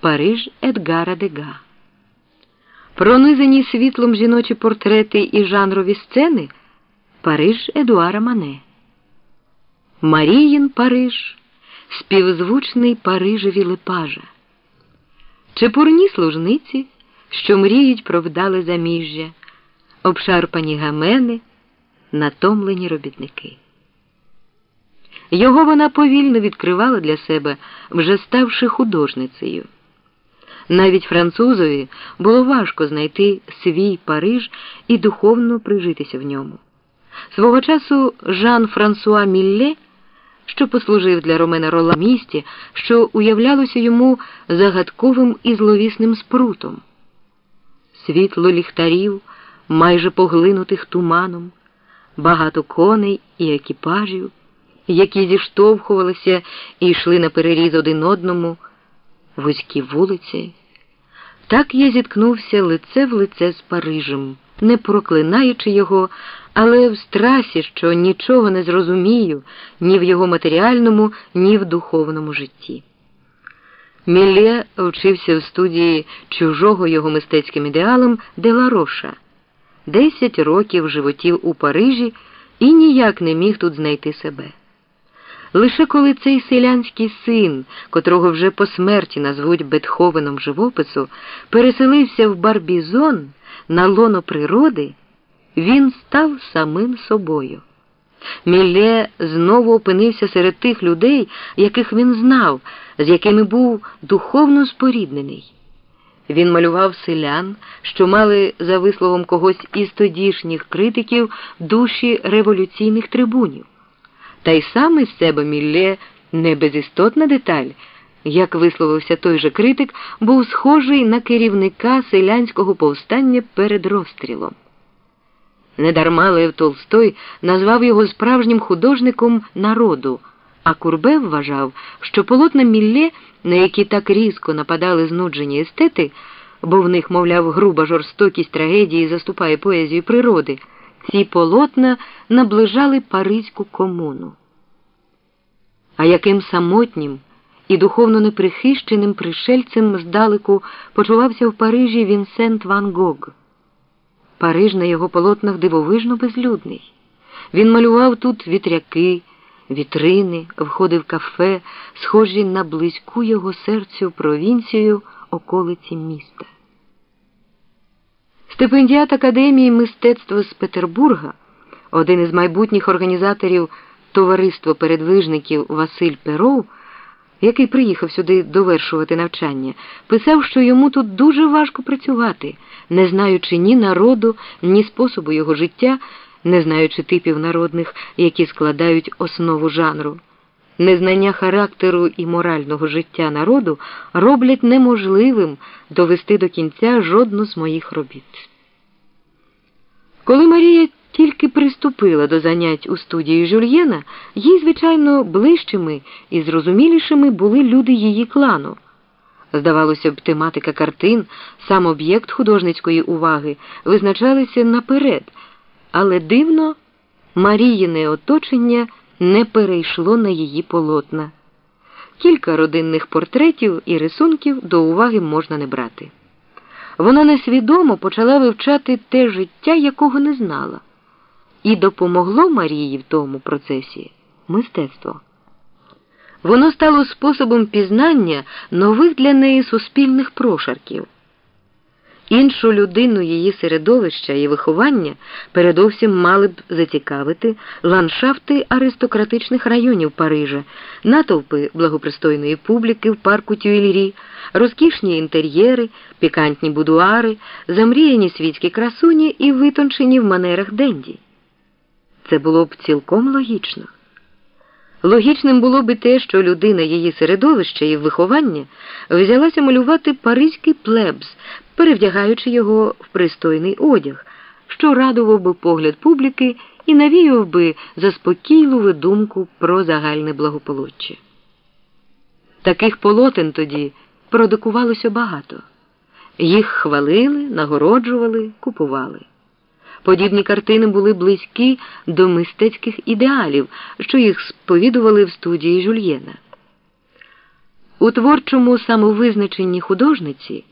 Париж Едгара Дега. Пронизані світлом жіночі портрети і жанрові сцени Париж Едуара Мане. Маріїн Париж, співзвучний Парижеві Лепажа. Чепурні служниці, що мріють про вдале заміжжя, обшарпані гамени, натомлені робітники. Його вона повільно відкривала для себе, вже ставши художницею. Навіть французові було важко знайти свій Париж і духовно прижитися в ньому. Свого часу Жан Франсуа Мілле, що послужив для Ромена Рола місті, що уявлялося йому загадковим і зловісним спрутом. Світло ліхтарів, майже поглинутих туманом, багато коней і екіпажів, які зіштовхувалися і йшли на переріз один одному, вузькі вулиці. Так я зіткнувся лице в лице з Парижем, не проклинаючи його, але в страсі, що нічого не зрозумію ні в його матеріальному, ні в духовному житті. Мілле вчився в студії чужого його мистецьким ідеалом Делароша. Десять років животів у Парижі і ніяк не міг тут знайти себе. Лише коли цей селянський син, котрого вже по смерті назвуть Бетховеном живопису, переселився в Барбізон на лоно природи, він став самим собою. Мілле знову опинився серед тих людей, яких він знав, з якими був духовно споріднений. Він малював селян, що мали, за висловом когось із тодішніх критиків, душі революційних трибунів. Та й сам із себе Мілле не безістотна деталь, як висловився той же критик, був схожий на керівника селянського повстання перед розстрілом. Недарма Лев Толстой назвав його справжнім художником народу, а Курбе вважав, що полотна Мілле, на які так різко нападали знуджені естети, бо в них, мовляв, груба жорстокість трагедії заступає поезію природи, ці полотна наближали Паризьку комуну. А яким самотнім і духовно неприхищеним пришельцем здалеку почувався в Парижі Вінсент Ван Гог. Париж на його полотнах дивовижно безлюдний. Він малював тут вітряки, вітрини, входив кафе, схожі на близьку його серцю провінцію околиці міста. Стипендіат Академії мистецтва з Петербурга, один із майбутніх організаторів товариства передвижників Василь Перов, який приїхав сюди довершувати навчання, писав, що йому тут дуже важко працювати, не знаючи ні народу, ні способу його життя, не знаючи типів народних, які складають основу жанру. Незнання характеру і морального життя народу роблять неможливим довести до кінця жодну з моїх робіт. Коли Марія тільки приступила до занять у студії Жюльєна, їй, звичайно, ближчими і зрозумілішими були люди її клану. Здавалося б, тематика картин, сам об'єкт художницької уваги визначалися наперед, але дивно Маріїне оточення не перейшло на її полотна. Кілька родинних портретів і рисунків до уваги можна не брати. Вона несвідомо почала вивчати те життя, якого не знала, і допомогло Марії в тому процесі мистецтво. Воно стало способом пізнання нових для неї суспільних прошарків. Іншу людину її середовища і виховання передовсім мали б зацікавити ландшафти аристократичних районів Парижа, натовпи благопристойної публіки в парку Тюйльрі, розкішні інтер'єри, пікантні будуари, замріяні світські красуні і витончені в манерах Денді. Це було б цілком логічно. Логічним було б те, що людина її середовища і виховання взялася малювати паризький плебс, перевдягаючи його в пристойний одяг, що радував би погляд публіки і навіяв би заспокійливу думку про загальне благополуччя. Таких полотен тоді продукувалося багато. Їх хвалили, нагороджували, купували. Подібні картини були близькі до мистецьких ідеалів, що їх сповідували в студії Жульєна. У творчому самовизначенні художниці